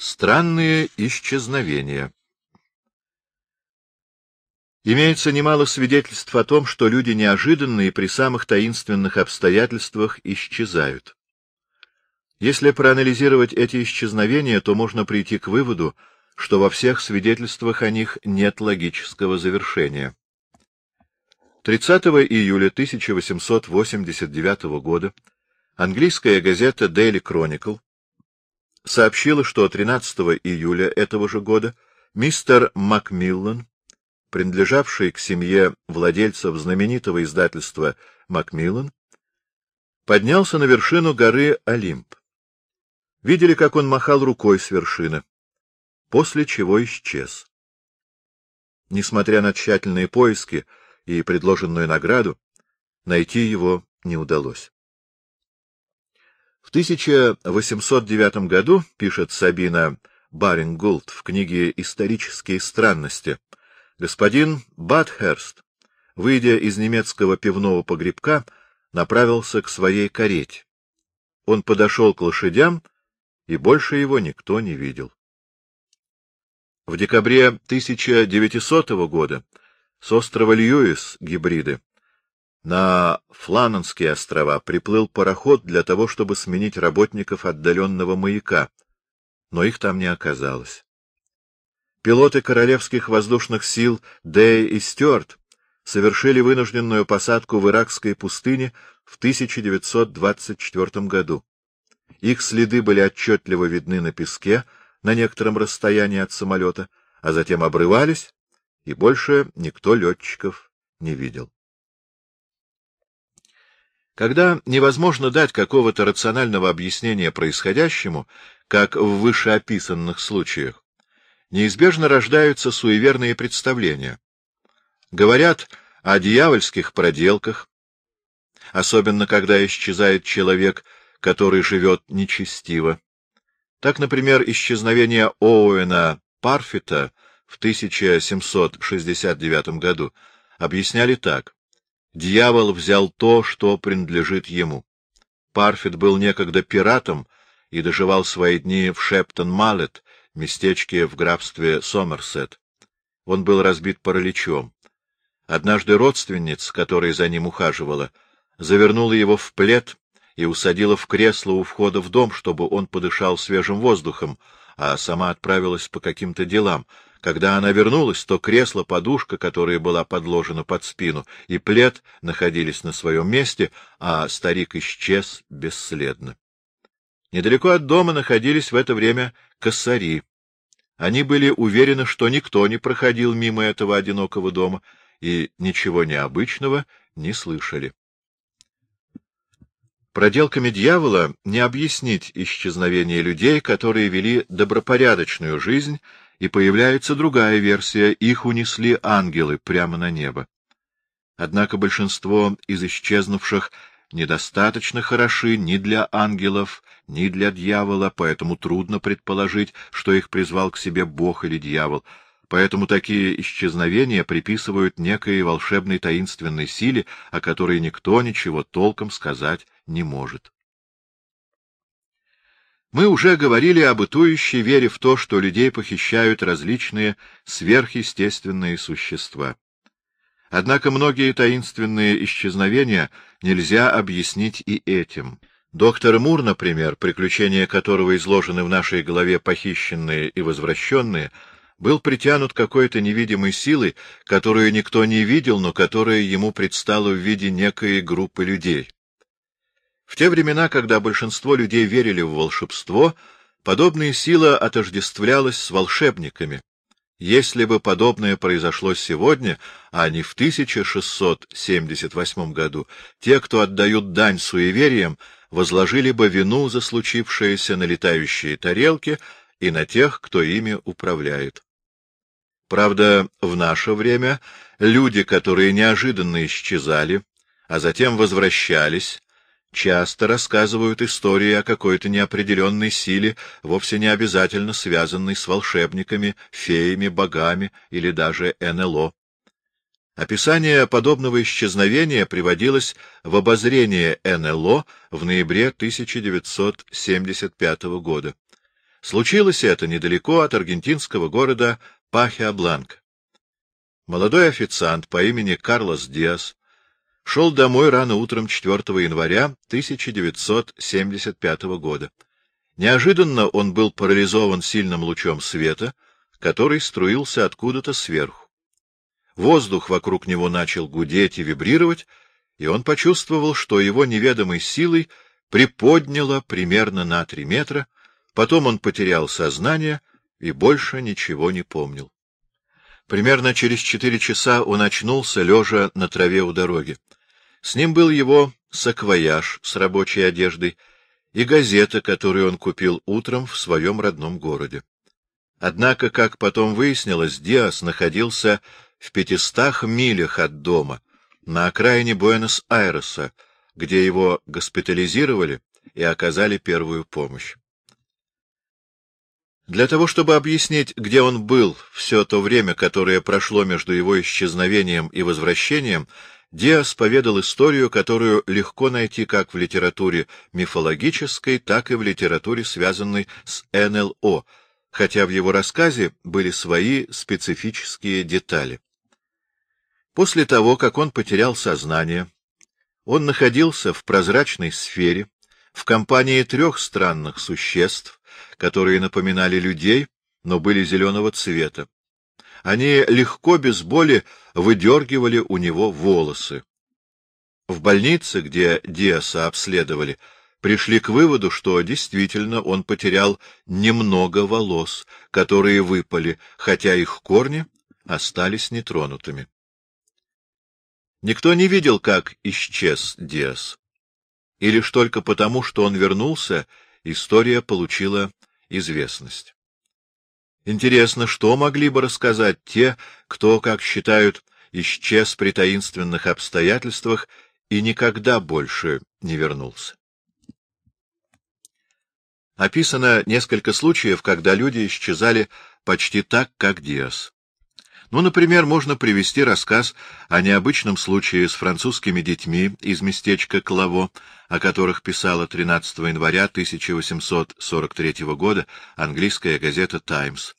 Странные исчезновения Имеется немало свидетельств о том, что люди неожиданно и при самых таинственных обстоятельствах исчезают. Если проанализировать эти исчезновения, то можно прийти к выводу, что во всех свидетельствах о них нет логического завершения. 30 июля 1889 года английская газета Daily Chronicle сообщила, что 13 июля этого же года мистер Макмиллан, принадлежавший к семье владельцев знаменитого издательства Макмиллан, поднялся на вершину горы Олимп. Видели, как он махал рукой с вершины, после чего исчез. Несмотря на тщательные поиски и предложенную награду, найти его не удалось. В 1809 году, пишет Сабина Барингулт в книге «Исторические странности», господин Батхерст, выйдя из немецкого пивного погребка, направился к своей карете. Он подошел к лошадям, и больше его никто не видел. В декабре 1900 года с острова Льюис гибриды на Флананские острова приплыл пароход для того, чтобы сменить работников отдаленного маяка, но их там не оказалось. Пилоты королевских воздушных сил Дэй и Стюарт совершили вынужденную посадку в иракской пустыне в 1924 году. Их следы были отчетливо видны на песке на некотором расстоянии от самолета, а затем обрывались, и больше никто летчиков не видел. Когда невозможно дать какого-то рационального объяснения происходящему, как в вышеописанных случаях, неизбежно рождаются суеверные представления. Говорят о дьявольских проделках, особенно когда исчезает человек, который живет нечестиво. Так, например, исчезновение Оуэна Парфита в 1769 году объясняли так. Дьявол взял то, что принадлежит ему. Парфит был некогда пиратом и доживал свои дни в Шептон-Малет, местечке в графстве Сомерсет. Он был разбит параличом. Однажды родственница, которая за ним ухаживала, завернула его в плед и усадила в кресло у входа в дом, чтобы он подышал свежим воздухом, а сама отправилась по каким-то делам, когда она вернулась, то кресло, подушка, которая была подложена под спину, и плед находились на своем месте, а старик исчез бесследно. Недалеко от дома находились в это время косари. Они были уверены, что никто не проходил мимо этого одинокого дома, и ничего необычного не слышали. Проделками дьявола не объяснить исчезновение людей, которые вели добропорядочную жизнь и появляется другая версия — их унесли ангелы прямо на небо. Однако большинство из исчезнувших недостаточно хороши ни для ангелов, ни для дьявола, поэтому трудно предположить, что их призвал к себе Бог или дьявол. Поэтому такие исчезновения приписывают некой волшебной таинственной силе, о которой никто ничего толком сказать не может. Мы уже говорили об бытующей вере в то, что людей похищают различные сверхъестественные существа. Однако многие таинственные исчезновения нельзя объяснить и этим. Доктор Мур, например, приключения которого изложены в нашей голове похищенные и возвращенные, был притянут какой-то невидимой силой, которую никто не видел, но которая ему предстала в виде некой группы людей. В те времена, когда большинство людей верили в волшебство, подобная сила отождествлялась с волшебниками. Если бы подобное произошло сегодня, а не в 1678 году, те, кто отдают дань суевериям, возложили бы вину за случившееся на летающие тарелки и на тех, кто ими управляет. Правда, в наше время люди, которые неожиданно исчезали, а затем возвращались, часто рассказывают истории о какой-то неопределенной силе, вовсе не обязательно связанной с волшебниками, феями, богами или даже НЛО. Описание подобного исчезновения приводилось в обозрение НЛО в ноябре 1975 года. Случилось это недалеко от аргентинского города Пахиа-Бланка. Молодой официант по имени Карлос Диас шел домой рано утром 4 января 1975 года. Неожиданно он был парализован сильным лучом света, который струился откуда-то сверху. Воздух вокруг него начал гудеть и вибрировать, и он почувствовал, что его неведомой силой приподняло примерно на три метра, потом он потерял сознание и больше ничего не помнил. Примерно через четыре часа он очнулся, лежа на траве у дороги. С ним был его саквояж с рабочей одеждой и газета, которую он купил утром в своем родном городе. Однако, как потом выяснилось, Диас находился в пятистах милях от дома, на окраине Буэнос-Айреса, где его госпитализировали и оказали первую помощь. Для того, чтобы объяснить, где он был все то время, которое прошло между его исчезновением и возвращением, Диас поведал историю, которую легко найти как в литературе мифологической, так и в литературе, связанной с НЛО, хотя в его рассказе были свои специфические детали. После того, как он потерял сознание, он находился в прозрачной сфере, в компании трех странных существ, которые напоминали людей, но были зеленого цвета. Они легко, без боли, выдергивали у него волосы. В больнице, где Диаса обследовали, пришли к выводу, что действительно он потерял немного волос, которые выпали, хотя их корни остались нетронутыми. Никто не видел, как исчез Диас. И лишь только потому, что он вернулся, история получила известность. Интересно, что могли бы рассказать те, кто, как считают, исчез при таинственных обстоятельствах и никогда больше не вернулся. Описано несколько случаев, когда люди исчезали почти так, как Диас. Ну, например, можно привести рассказ о необычном случае с французскими детьми из местечка Клаво, о которых писала 13 января 1843 года английская газета «Таймс».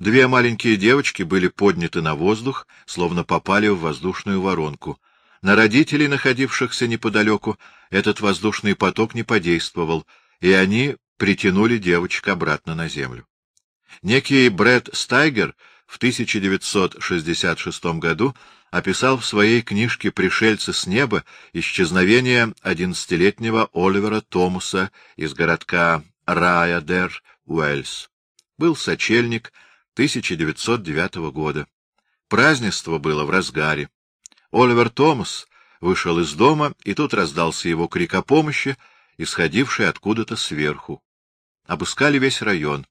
Две маленькие девочки были подняты на воздух, словно попали в воздушную воронку. На родителей, находившихся неподалеку, этот воздушный поток не подействовал, и они притянули девочек обратно на землю. Некий Брэд Стайгер — в 1966 году описал в своей книжке «Пришельцы с неба» исчезновение одиннадцатилетнего Оливера Томаса из городка Райадер, Уэльс. Был сочельник 1909 года. Празднество было в разгаре. Оливер Томас вышел из дома, и тут раздался его крик о помощи, исходивший откуда-то сверху. Обыскали весь район.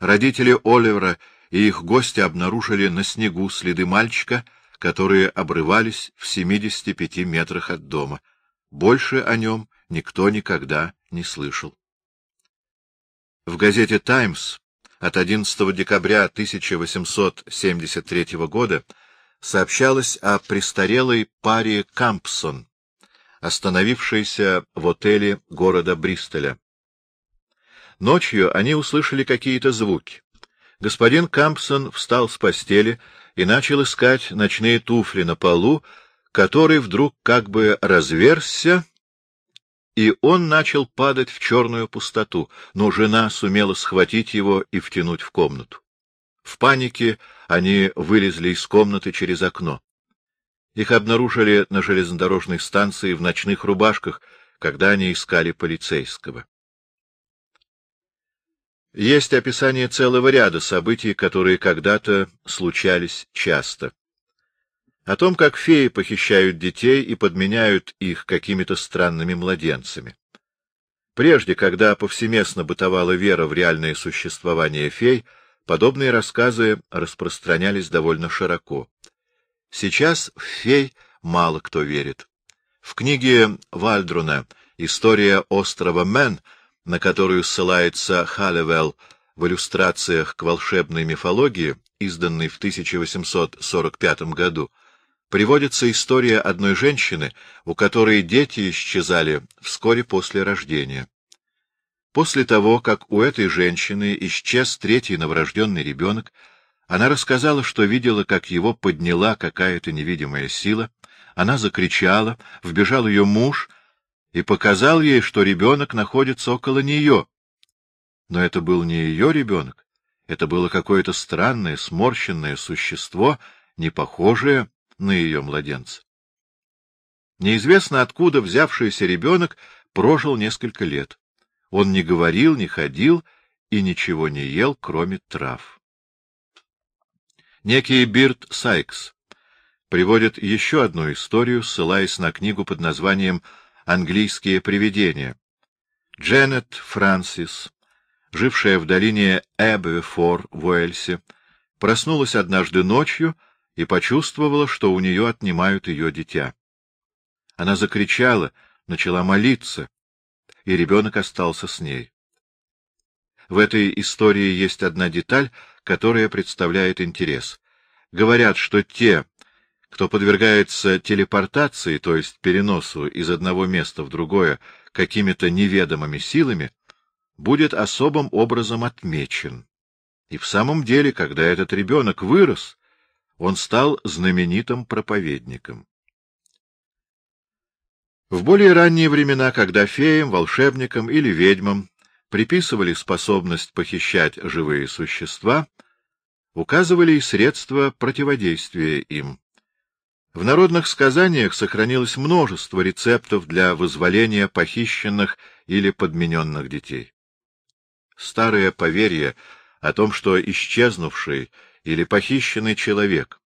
Родители Оливера и их гости обнаружили на снегу следы мальчика, которые обрывались в 75 метрах от дома. Больше о нем никто никогда не слышал. В газете «Таймс» от 11 декабря 1873 года сообщалось о престарелой паре Кампсон, остановившейся в отеле города Бристоля. Ночью они услышали какие-то звуки господин Кампсон встал с постели и начал искать ночные туфли на полу, который вдруг как бы разверзся, и он начал падать в черную пустоту, но жена сумела схватить его и втянуть в комнату. В панике они вылезли из комнаты через окно. Их обнаружили на железнодорожной станции в ночных рубашках, когда они искали полицейского. Есть описание целого ряда событий, которые когда-то случались часто. О том, как феи похищают детей и подменяют их какими-то странными младенцами. Прежде, когда повсеместно бытовала вера в реальное существование фей, подобные рассказы распространялись довольно широко. Сейчас в фей мало кто верит. В книге Вальдруна «История острова Мэн» на которую ссылается Халлевелл в иллюстрациях к волшебной мифологии, изданной в 1845 году, приводится история одной женщины, у которой дети исчезали вскоре после рождения. После того, как у этой женщины исчез третий новорожденный ребенок, она рассказала, что видела, как его подняла какая-то невидимая сила, она закричала, вбежал ее муж и показал ей, что ребенок находится около нее. Но это был не ее ребенок, это было какое-то странное, сморщенное существо, не похожее на ее младенца. Неизвестно откуда взявшийся ребенок прожил несколько лет. Он не говорил, не ходил и ничего не ел, кроме трав. Некий Бирт Сайкс приводит еще одну историю, ссылаясь на книгу под названием «Английские привидения». Дженнет Франсис, жившая в долине Эбвефор в Уэльсе, проснулась однажды ночью и почувствовала, что у нее отнимают ее дитя. Она закричала, начала молиться, и ребенок остался с ней. В этой истории есть одна деталь, которая представляет интерес. Говорят, что те, кто подвергается телепортации, то есть переносу из одного места в другое какими-то неведомыми силами, будет особым образом отмечен. И в самом деле, когда этот ребенок вырос, он стал знаменитым проповедником. В более ранние времена, когда феям, волшебникам или ведьмам приписывали способность похищать живые существа, указывали и средства противодействия им. В народных сказаниях сохранилось множество рецептов для вызволения похищенных или подмененных детей. Старое поверье о том, что исчезнувший или похищенный человек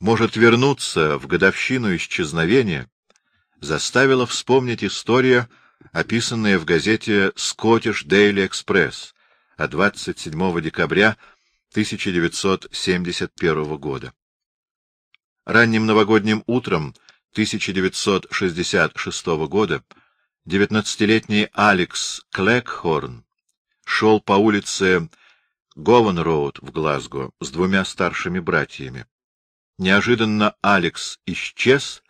может вернуться в годовщину исчезновения, заставило вспомнить историю, описанная в газете Scottish Daily Express от 27 декабря 1971 года. Ранним новогодним утром 1966 года 19-летний Алекс Клэкхорн шел по улице Говен-Роуд в Глазго с двумя старшими братьями. Неожиданно Алекс исчез,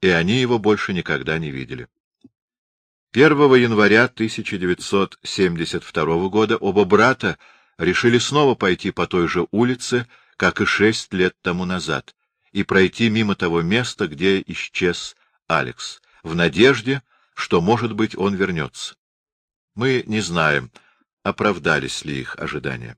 и они его больше никогда не видели. 1 января 1972 года оба брата решили снова пойти по той же улице, как и шесть лет тому назад, и пройти мимо того места, где исчез Алекс, в надежде, что, может быть, он вернется. Мы не знаем, оправдались ли их ожидания.